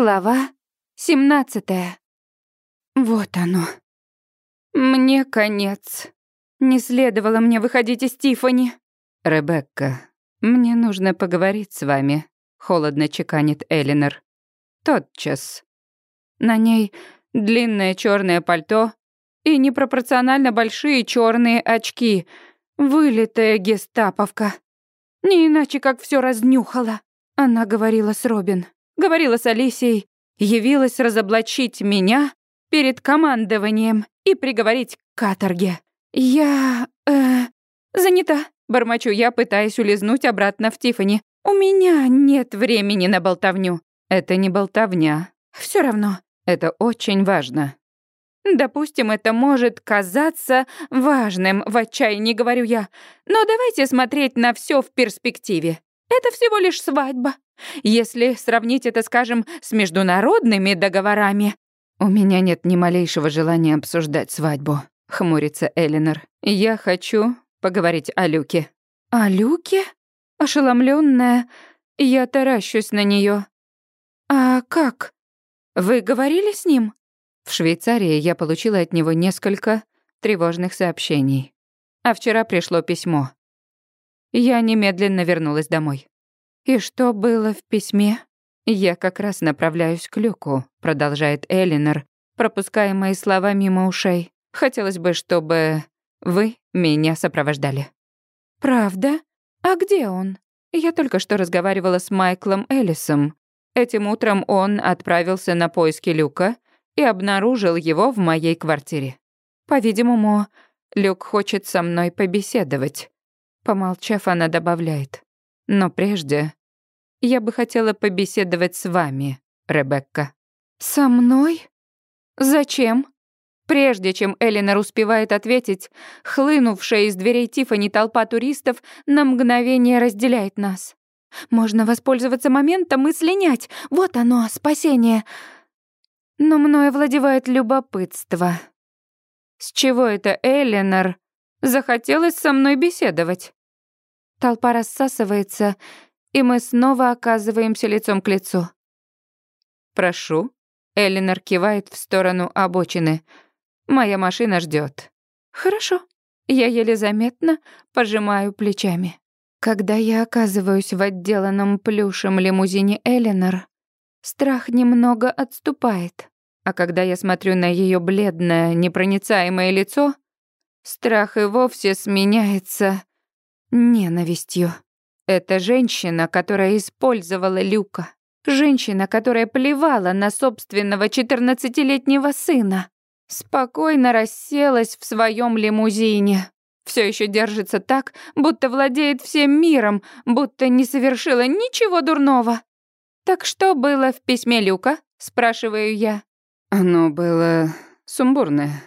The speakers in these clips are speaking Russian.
Глава 17. Вот оно. Мне конец. Не следовало мне выходить из Тифани. Ребекка, мне нужно поговорить с вами, холодно чеканит Элинор. Тотчас. На ней длинное черное пальто и непропорционально большие черные очки. Вылитая гестаповка. Не иначе, как все разнюхала. Она говорила с Робин говорила с Алисией, явилась разоблачить меня перед командованием и приговорить к каторге. Я... э... занята, бормочу я, пытаясь улизнуть обратно в Тифани. У меня нет времени на болтовню. Это не болтовня. Все равно. Это очень важно. Допустим, это может казаться важным, в отчаянии говорю я. Но давайте смотреть на все в перспективе. Это всего лишь свадьба. Если сравнить это, скажем, с международными договорами... «У меня нет ни малейшего желания обсуждать свадьбу», — хмурится Элинор. «Я хочу поговорить о Люке». «О Люке?» Ошеломленная, я таращусь на нее. «А как? Вы говорили с ним?» В Швейцарии я получила от него несколько тревожных сообщений. А вчера пришло письмо. Я немедленно вернулась домой. «И что было в письме?» «Я как раз направляюсь к люку», — продолжает Элинор, пропуская мои слова мимо ушей. «Хотелось бы, чтобы вы меня сопровождали». «Правда? А где он?» Я только что разговаривала с Майклом Эллисом. Этим утром он отправился на поиски Люка и обнаружил его в моей квартире. По-видимому, Люк хочет со мной побеседовать. Помолчав, она добавляет. Но прежде я бы хотела побеседовать с вами, Ребекка». «Со мной? Зачем?» Прежде чем Элинор успевает ответить, хлынувшая из дверей Тифани толпа туристов на мгновение разделяет нас. Можно воспользоваться моментом и слинять. Вот оно, спасение. Но мною овладевает любопытство. С чего это Элинор захотелось со мной беседовать? Толпа рассасывается, и мы снова оказываемся лицом к лицу. «Прошу». Элинор кивает в сторону обочины. «Моя машина ждет. «Хорошо». Я еле заметно пожимаю плечами. Когда я оказываюсь в отделанном плюшем лимузине Элинор, страх немного отступает. А когда я смотрю на ее бледное, непроницаемое лицо, страх и вовсе сменяется ненавистью. Это женщина, которая использовала Люка. Женщина, которая плевала на собственного четырнадцатилетнего сына. Спокойно расселась в своем лимузине. Все еще держится так, будто владеет всем миром, будто не совершила ничего дурного. «Так что было в письме Люка?» — спрашиваю я. Оно было сумбурное,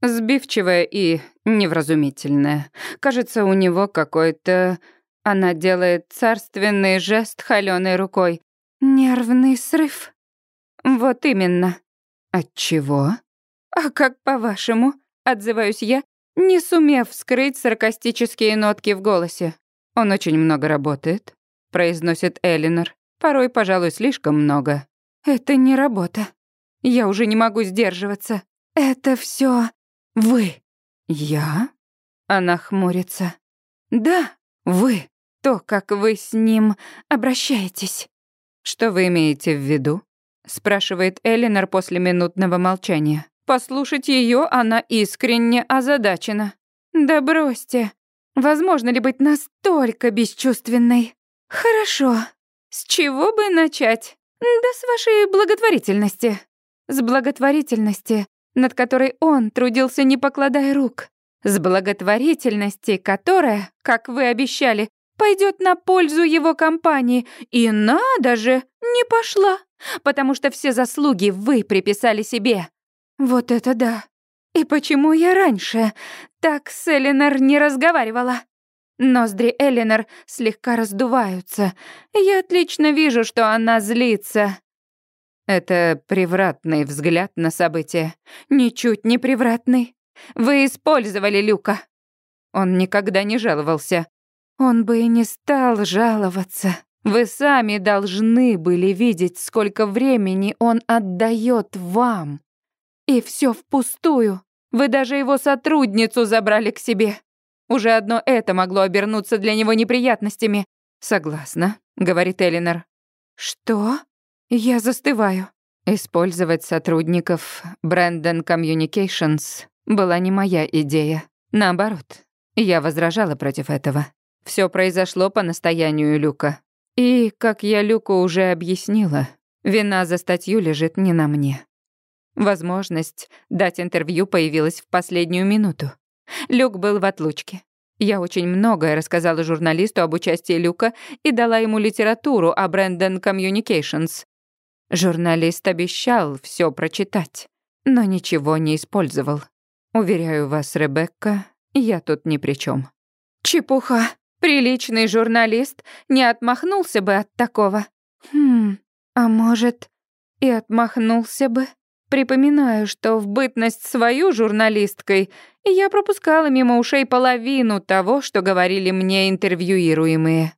сбивчивое и невразумительное. Кажется, у него какой-то она делает царственный жест холёной рукой. Нервный срыв. Вот именно. От чего? А как по-вашему? Отзываюсь я, не сумев скрыть саркастические нотки в голосе. Он очень много работает, произносит Элинор. Порой, пожалуй, слишком много. Это не работа. Я уже не могу сдерживаться. Это все вы. Я? Она хмурится. Да, вы то, как вы с ним обращаетесь». «Что вы имеете в виду?» — спрашивает Элинор после минутного молчания. Послушать ее она искренне озадачена. «Да бросьте. Возможно ли быть настолько бесчувственной? Хорошо. С чего бы начать? Да с вашей благотворительности. С благотворительности, над которой он трудился, не покладая рук. С благотворительности, которая, как вы обещали, пойдет на пользу его компании. И надо же, не пошла, потому что все заслуги вы приписали себе. Вот это да. И почему я раньше так с Элинор не разговаривала? Ноздри Элинор слегка раздуваются. Я отлично вижу, что она злится. Это превратный взгляд на события. Ничуть не превратный. Вы использовали Люка. Он никогда не жаловался. Он бы и не стал жаловаться. Вы сами должны были видеть, сколько времени он отдает вам. И все впустую. Вы даже его сотрудницу забрали к себе. Уже одно это могло обернуться для него неприятностями. Согласна, говорит Элинор. Что? Я застываю. Использовать сотрудников Brandon Communications была не моя идея. Наоборот, я возражала против этого. Все произошло по настоянию Люка. И, как я Люку уже объяснила, вина за статью лежит не на мне. Возможность дать интервью появилась в последнюю минуту. Люк был в отлучке. Я очень многое рассказала журналисту об участии Люка и дала ему литературу о Brandon Communications. Журналист обещал все прочитать, но ничего не использовал. Уверяю вас, Ребекка, я тут ни при чем. Чепуха. Приличный журналист не отмахнулся бы от такого. Хм, а может, и отмахнулся бы. Припоминаю, что в бытность свою журналисткой я пропускала мимо ушей половину того, что говорили мне интервьюируемые.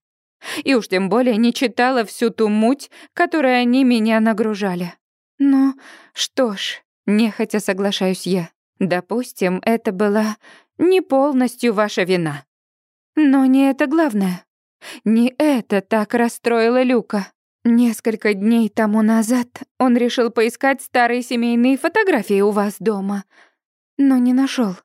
И уж тем более не читала всю ту муть, которой они меня нагружали. Ну, что ж, нехотя соглашаюсь я. Допустим, это была не полностью ваша вина. Но не это главное. Не это так расстроило Люка. Несколько дней тому назад он решил поискать старые семейные фотографии у вас дома, но не нашел.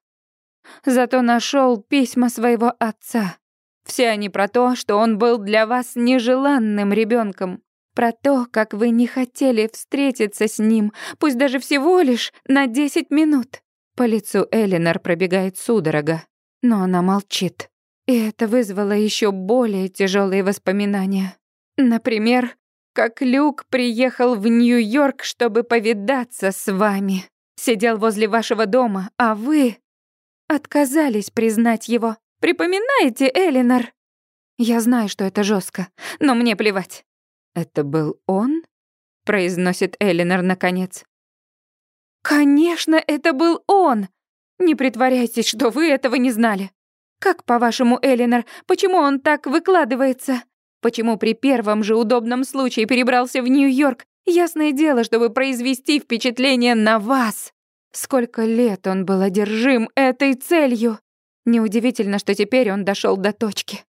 Зато нашел письма своего отца. Все они про то, что он был для вас нежеланным ребенком, про то, как вы не хотели встретиться с ним, пусть даже всего лишь на 10 минут. По лицу Элинор пробегает судорога, но она молчит. И это вызвало еще более тяжелые воспоминания. Например, как Люк приехал в Нью-Йорк, чтобы повидаться с вами. Сидел возле вашего дома, а вы отказались признать его. Припоминаете, Элинор? Я знаю, что это жестко, но мне плевать. Это был он? произносит Элинор наконец. Конечно, это был он. Не притворяйтесь, что вы этого не знали. Как, по-вашему, Элинор, почему он так выкладывается? Почему при первом же удобном случае перебрался в Нью-Йорк? Ясное дело, чтобы произвести впечатление на вас. Сколько лет он был одержим этой целью. Неудивительно, что теперь он дошел до точки.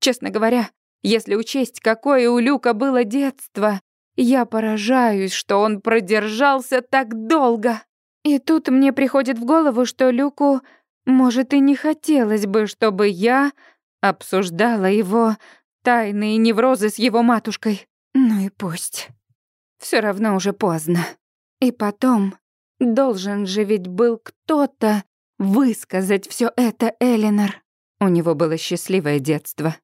Честно говоря, если учесть, какое у Люка было детство, я поражаюсь, что он продержался так долго. И тут мне приходит в голову, что Люку, может, и не хотелось бы, чтобы я обсуждала его тайные неврозы с его матушкой. Ну и пусть. Все равно уже поздно. И потом, должен же ведь был кто-то высказать все это Элинор. У него было счастливое детство,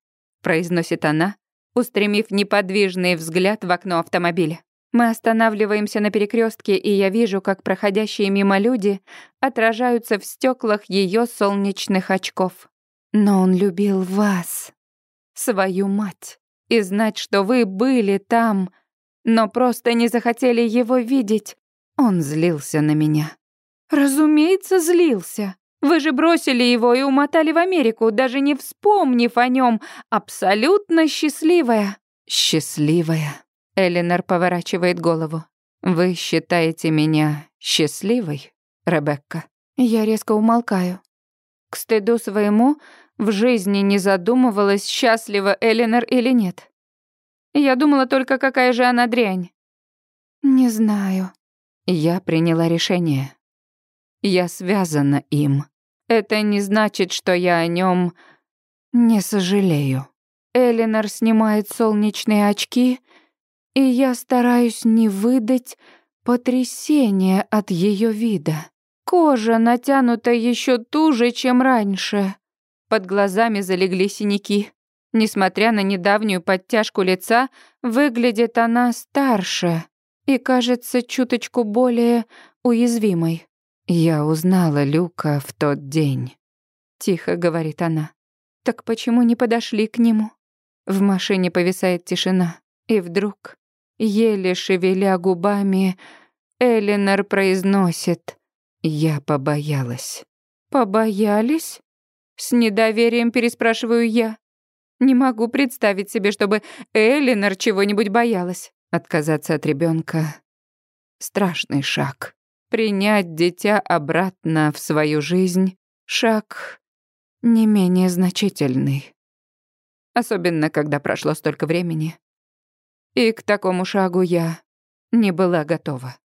произносит она, устремив неподвижный взгляд в окно автомобиля. Мы останавливаемся на перекрестке, и я вижу, как проходящие мимо люди отражаются в стеклах ее солнечных очков. Но он любил вас свою мать, и знать, что вы были там, но просто не захотели его видеть. Он злился на меня. Разумеется, злился. Вы же бросили его и умотали в Америку, даже не вспомнив о нем. Абсолютно счастливая. Счастливая. Элинор поворачивает голову. Вы считаете меня счастливой, Ребекка? Я резко умолкаю. К стыду своему в жизни не задумывалась, счастлива Элинор или нет. Я думала только, какая же она дрянь. Не знаю. Я приняла решение. Я связана им. Это не значит, что я о нем не сожалею. Элинор снимает солнечные очки, и я стараюсь не выдать потрясения от ее вида. Кожа натянута еще туже, чем раньше. Под глазами залегли синяки. Несмотря на недавнюю подтяжку лица, выглядит она старше и кажется чуточку более уязвимой. «Я узнала Люка в тот день», — тихо говорит она. «Так почему не подошли к нему?» В машине повисает тишина, и вдруг, еле шевеля губами, Элинор произносит «Я побоялась». «Побоялись?» С недоверием переспрашиваю я. Не могу представить себе, чтобы Элинор чего-нибудь боялась. Отказаться от ребенка страшный шаг. Принять дитя обратно в свою жизнь — шаг не менее значительный. Особенно, когда прошло столько времени. И к такому шагу я не была готова.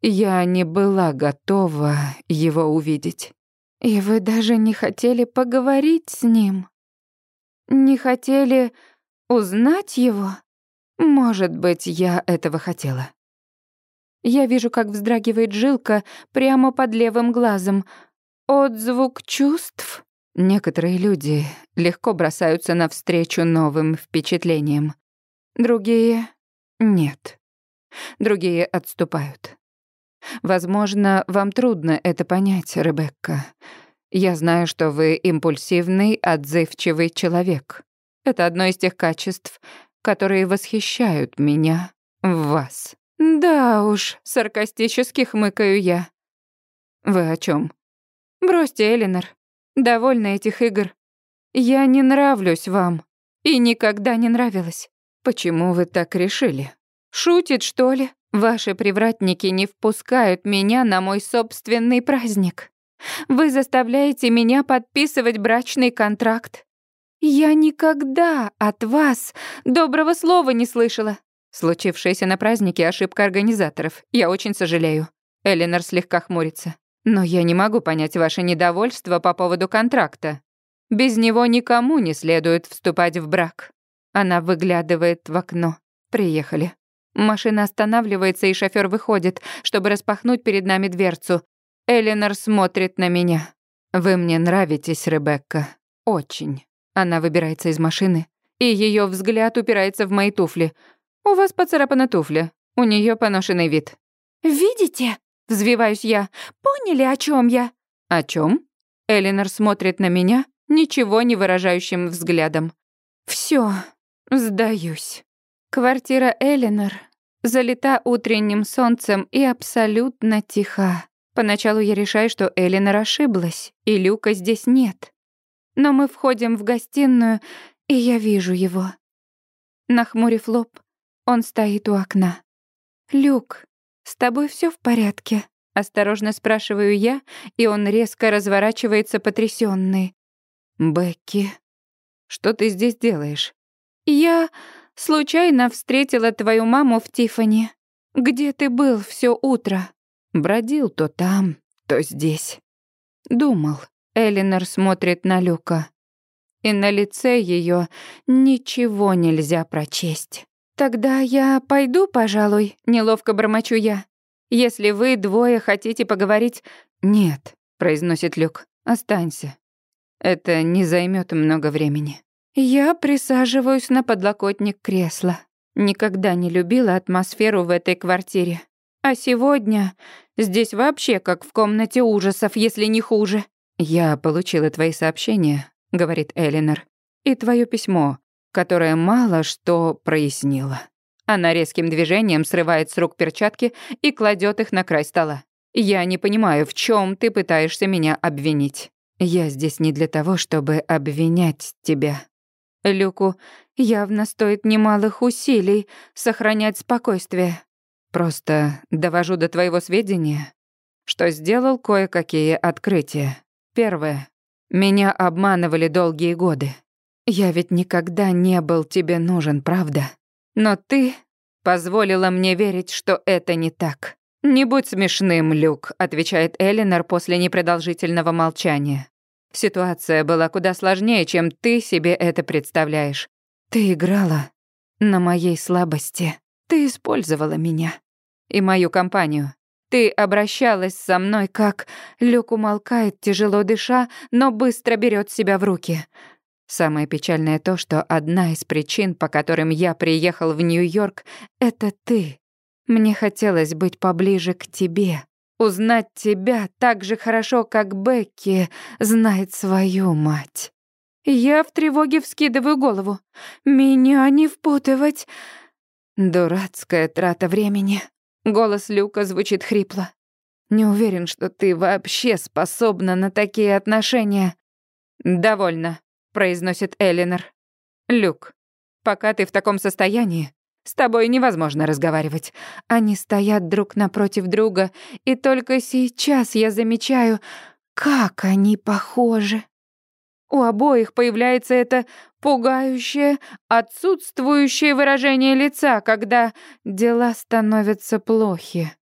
Я не была готова его увидеть. И вы даже не хотели поговорить с ним? Не хотели узнать его? Может быть, я этого хотела. Я вижу, как вздрагивает жилка прямо под левым глазом. Отзвук чувств? Некоторые люди легко бросаются навстречу новым впечатлениям. Другие — нет. Другие отступают. Возможно, вам трудно это понять, Ребекка. Я знаю, что вы импульсивный, отзывчивый человек. Это одно из тех качеств, которые восхищают меня в вас. Да уж, саркастически хмыкаю я. Вы о чем? Бросьте, Элинор. Довольно этих игр. Я не нравлюсь вам. И никогда не нравилась. Почему вы так решили? Шутит, что ли? Ваши привратники не впускают меня на мой собственный праздник. Вы заставляете меня подписывать брачный контракт. Я никогда от вас доброго слова не слышала. Случившаяся на празднике ошибка организаторов. Я очень сожалею. Элинор слегка хмурится. Но я не могу понять ваше недовольство по поводу контракта. Без него никому не следует вступать в брак. Она выглядывает в окно. Приехали. Машина останавливается, и шофёр выходит, чтобы распахнуть перед нами дверцу. Элинор смотрит на меня. «Вы мне нравитесь, Ребекка. Очень». Она выбирается из машины, и её взгляд упирается в мои туфли. «У вас поцарапана туфля. У нее поношенный вид». «Видите?» — взвиваюсь я. «Поняли, о чем я?» «О чем? Элинор смотрит на меня ничего не выражающим взглядом. Все, сдаюсь. Квартира Элинор залита утренним солнцем и абсолютно тиха. Поначалу я решаю, что Элинор ошиблась, и Люка здесь нет. Но мы входим в гостиную, и я вижу его. Нахмурив лоб, он стоит у окна. «Люк, с тобой все в порядке?» Осторожно спрашиваю я, и он резко разворачивается потрясённый. «Бекки, что ты здесь делаешь?» «Я случайно встретила твою маму в Тифани. Где ты был все утро?» «Бродил то там, то здесь. Думал». Элинор смотрит на Люка. И на лице ее ничего нельзя прочесть. «Тогда я пойду, пожалуй», — неловко бормочу я. «Если вы двое хотите поговорить...» «Нет», — произносит Люк, — «останься. Это не займет много времени». Я присаживаюсь на подлокотник кресла. Никогда не любила атмосферу в этой квартире. А сегодня здесь вообще как в комнате ужасов, если не хуже. «Я получила твои сообщения», — говорит Элинор, «и твое письмо которая мало что прояснила. Она резким движением срывает с рук перчатки и кладет их на край стола. «Я не понимаю, в чем ты пытаешься меня обвинить. Я здесь не для того, чтобы обвинять тебя». Люку явно стоит немалых усилий сохранять спокойствие. Просто довожу до твоего сведения, что сделал кое-какие открытия. Первое. Меня обманывали долгие годы. Я ведь никогда не был тебе нужен, правда? Но ты позволила мне верить, что это не так. Не будь смешным, Люк, отвечает Элинор после непродолжительного молчания. Ситуация была куда сложнее, чем ты себе это представляешь. Ты играла на моей слабости. Ты использовала меня и мою компанию. Ты обращалась со мной как... Люк умолкает, тяжело дыша, но быстро берет себя в руки. Самое печальное то, что одна из причин, по которым я приехал в Нью-Йорк, это ты. Мне хотелось быть поближе к тебе, узнать тебя так же хорошо, как Бекки знает свою мать. Я в тревоге вскидываю голову. Меня не впутывать. Дурацкая трата времени. Голос Люка звучит хрипло. Не уверен, что ты вообще способна на такие отношения. Довольно произносит Элинор. Люк, пока ты в таком состоянии, с тобой невозможно разговаривать. Они стоят друг напротив друга, и только сейчас я замечаю, как они похожи. У обоих появляется это пугающее, отсутствующее выражение лица, когда дела становятся плохи.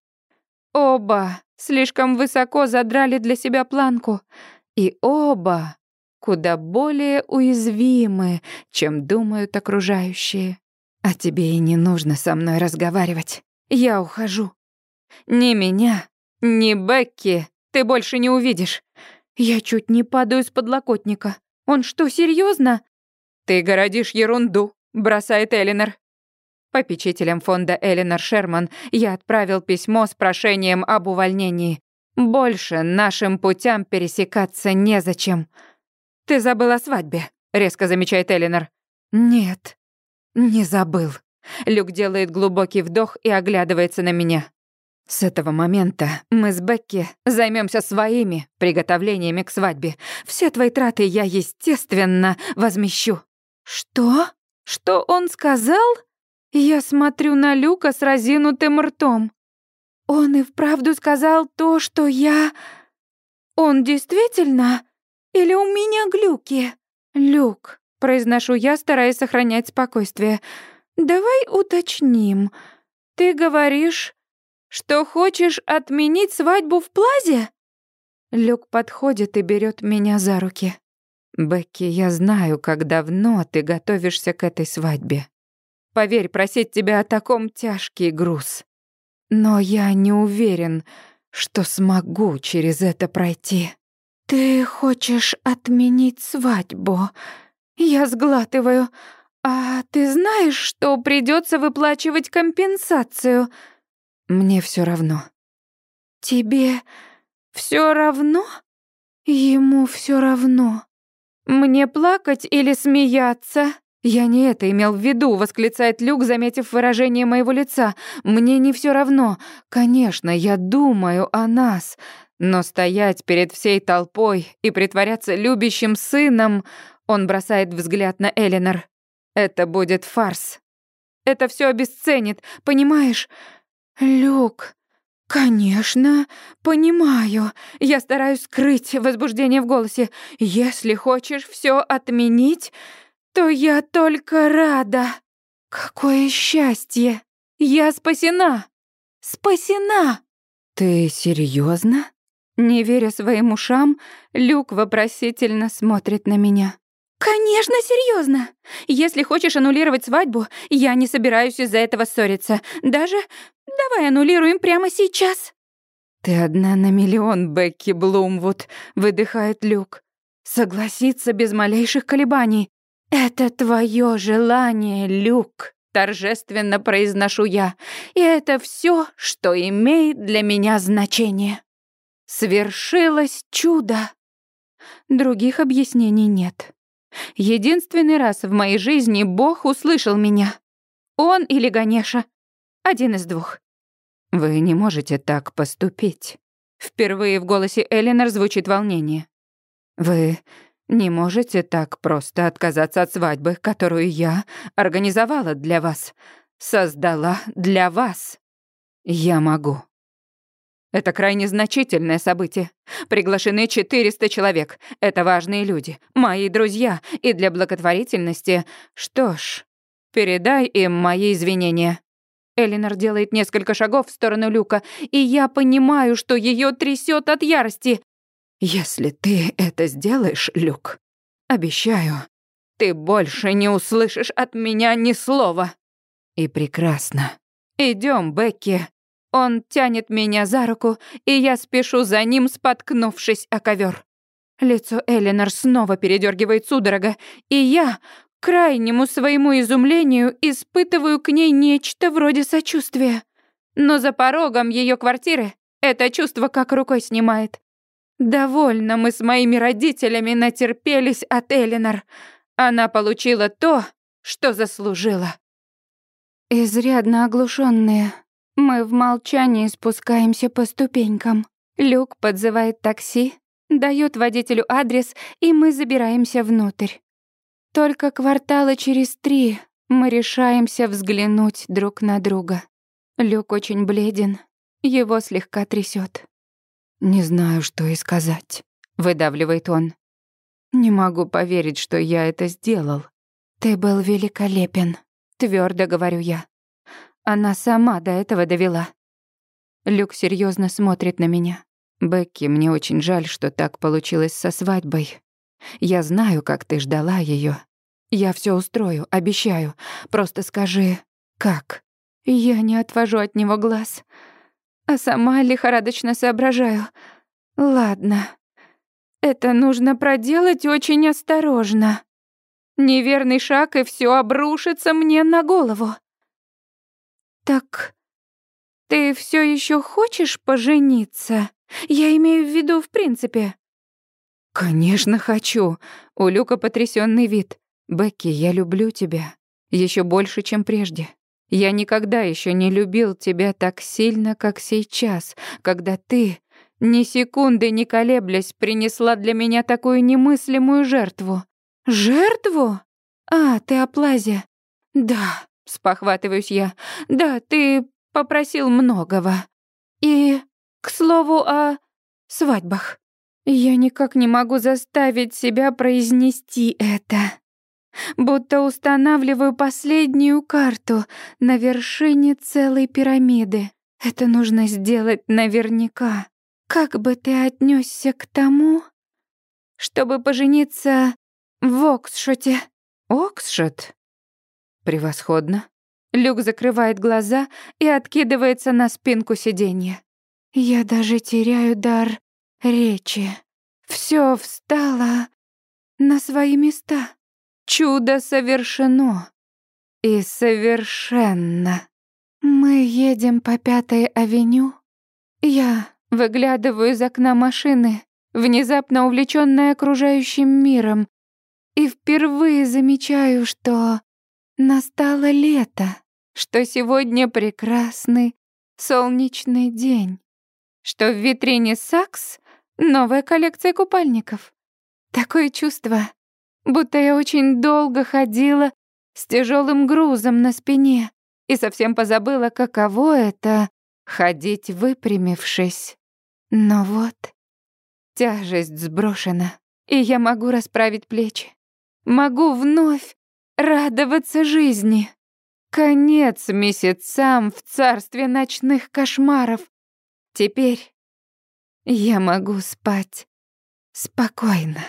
Оба слишком высоко задрали для себя планку, и оба куда более уязвимы, чем думают окружающие. А тебе и не нужно со мной разговаривать. Я ухожу. Ни меня, ни Бекки ты больше не увидишь. Я чуть не падаю с подлокотника. Он что, серьезно? Ты городишь ерунду, бросает Элинор. Попечителям фонда Элинор Шерман я отправил письмо с прошением об увольнении. Больше нашим путям пересекаться незачем. Ты забыл о свадьбе, резко замечает Элинор. Нет, не забыл. Люк делает глубокий вдох и оглядывается на меня. С этого момента мы с Бекки займемся своими приготовлениями к свадьбе. Все твои траты я, естественно, возмещу. Что? Что он сказал? Я смотрю на Люка с разинутым ртом. Он и вправду сказал то, что я... Он действительно? Или у меня глюки? Люк, Произношу я, стараясь сохранять спокойствие. «Давай уточним. Ты говоришь, что хочешь отменить свадьбу в Плазе?» Люк подходит и берет меня за руки. «Бекки, я знаю, как давно ты готовишься к этой свадьбе. Поверь, просить тебя о таком тяжкий груз. Но я не уверен, что смогу через это пройти». «Ты хочешь отменить свадьбу?» Я сглатываю. А ты знаешь, что придется выплачивать компенсацию? Мне все равно. Тебе все равно? Ему все равно. Мне плакать или смеяться? Я не это имел в виду, восклицает Люк, заметив выражение моего лица. Мне не все равно. Конечно, я думаю о нас, но стоять перед всей толпой и притворяться любящим сыном он бросает взгляд на Элинор. Это будет фарс. Это все обесценит, понимаешь? Люк, конечно, понимаю. Я стараюсь скрыть возбуждение в голосе. Если хочешь все отменить, то я только рада. Какое счастье! Я спасена! Спасена! Ты серьезно? Не веря своим ушам, Люк вопросительно смотрит на меня. «Конечно, серьезно. Если хочешь аннулировать свадьбу, я не собираюсь из-за этого ссориться. Даже давай аннулируем прямо сейчас». «Ты одна на миллион, Бекки Блумвуд», — выдыхает Люк. «Согласиться без малейших колебаний. Это твое желание, Люк», — торжественно произношу я. «И это все, что имеет для меня значение». Свершилось чудо. Других объяснений нет. Единственный раз в моей жизни Бог услышал меня. Он или Ганеша. Один из двух. Вы не можете так поступить. Впервые в голосе Элинор звучит волнение. Вы не можете так просто отказаться от свадьбы, которую я организовала для вас, создала для вас. Я могу. Это крайне значительное событие. Приглашены 400 человек. Это важные люди, мои друзья. И для благотворительности... Что ж, передай им мои извинения. Элинор делает несколько шагов в сторону люка, и я понимаю, что ее трясет от ярости. Если ты это сделаешь, Люк, обещаю, ты больше не услышишь от меня ни слова. И прекрасно. Идем, Бекки. Он тянет меня за руку, и я спешу за ним, споткнувшись о ковер. Лицо Эленор снова передергивает судорога, и я, к крайнему своему изумлению, испытываю к ней нечто вроде сочувствия. Но за порогом ее квартиры это чувство как рукой снимает. Довольно мы с моими родителями натерпелись от Эленор. Она получила то, что заслужила. Изрядно оглушенные, мы в молчании спускаемся по ступенькам. Люк подзывает такси, дает водителю адрес, и мы забираемся внутрь. Только квартала через три мы решаемся взглянуть друг на друга. Люк очень бледен, его слегка трясет. «Не знаю, что и сказать», — выдавливает он. «Не могу поверить, что я это сделал». «Ты был великолепен», — твердо говорю я. Она сама до этого довела. Люк серьезно смотрит на меня. «Бекки, мне очень жаль, что так получилось со свадьбой. Я знаю, как ты ждала ее. Я все устрою, обещаю. Просто скажи, как?» Я не отвожу от него глаз, а сама лихорадочно соображаю. Ладно, это нужно проделать очень осторожно. Неверный шаг, и все обрушится мне на голову. Так ты все еще хочешь пожениться? Я имею в виду в принципе. Конечно, хочу. У Люка потрясенный вид. Бекки, я люблю тебя еще больше, чем прежде. Я никогда еще не любил тебя так сильно, как сейчас, когда ты, ни секунды не колеблясь, принесла для меня такую немыслимую жертву. Жертву? А, ты о Плазе. Да, спохватываюсь я. Да, ты попросил многого. И, к слову, о свадьбах. Я никак не могу заставить себя произнести это будто устанавливаю последнюю карту на вершине целой пирамиды. Это нужно сделать наверняка. Как бы ты отнесся к тому, чтобы пожениться в Оксшоте? Оксшот? Превосходно. Люк закрывает глаза и откидывается на спинку сиденья. Я даже теряю дар речи. Все встало на свои места. Чудо совершено. И совершенно. Мы едем по Пятой авеню. Я выглядываю из окна машины, внезапно увлечённая окружающим миром, и впервые замечаю, что настало лето, что сегодня прекрасный солнечный день, что в витрине Сакс новая коллекция купальников. Такое чувство, будто я очень долго ходила с тяжелым грузом на спине и совсем позабыла, каково это — ходить выпрямившись. Но вот тяжесть сброшена, и я могу расправить плечи. Могу вновь радоваться жизни. Конец месяцам в царстве ночных кошмаров. Теперь я могу спать спокойно.